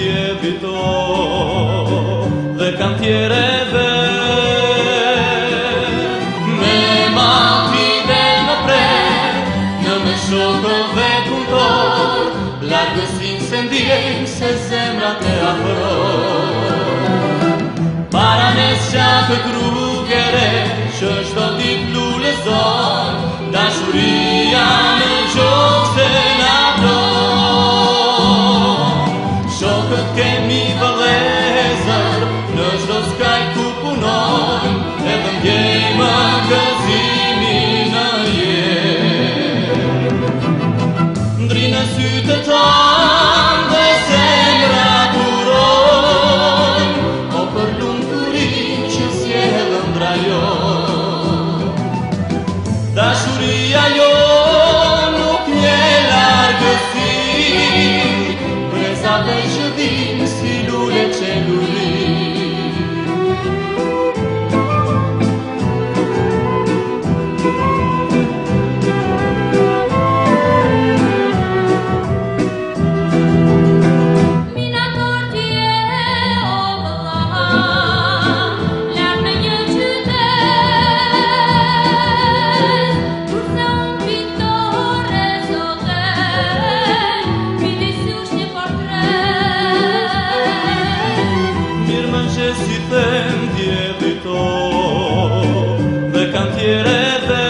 lievito de cantiere Ne mati del napre, në me shokove puntor Largësin se ndijem se zemra të afror Para mes qatë grurë you. Mirë më që si them djevito Dhe kanë tjere dhe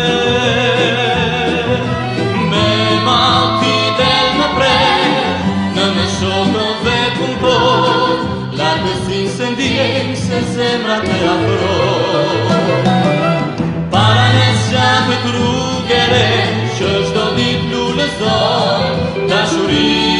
Me malti del më pre Në me shokë dhe kun po Largë si se ndihem se zemra të afro Para nesja të krugere Që çdo dit lulezon Dashuria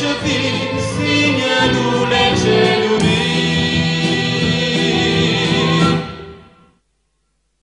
Should be.